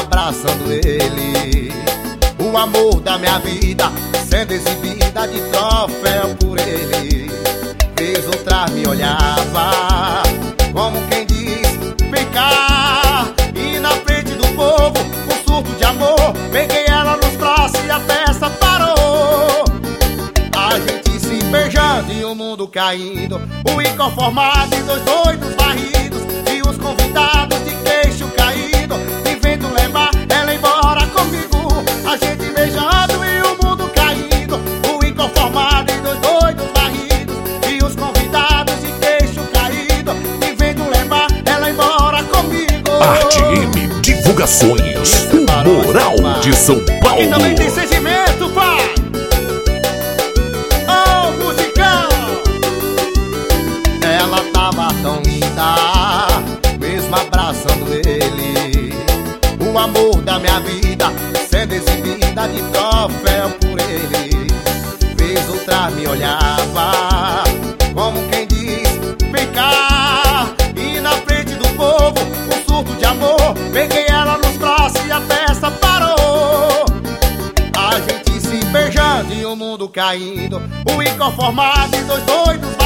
abraçando ele. O amor da minha vida sendo exibida de troféu por ele. Vez outra me olhava como quem diz: Vem cá. E na frente do povo, um surto de amor. Peguei ela nos braços e a festa parou. A gente se beijando e o mundo caindo. O inconformado e dois doidos Arte M Divulgações, o Moral de São Paulo. Aqui também tem sentimento, pai! Oh, musicão! Ela tava tão linda, mesmo abraçando ele. O amor da minha vida, sendo exibida de troféu por ele. Vez outra me olhava, e o mundo caindo. O inconformado e dois doidos.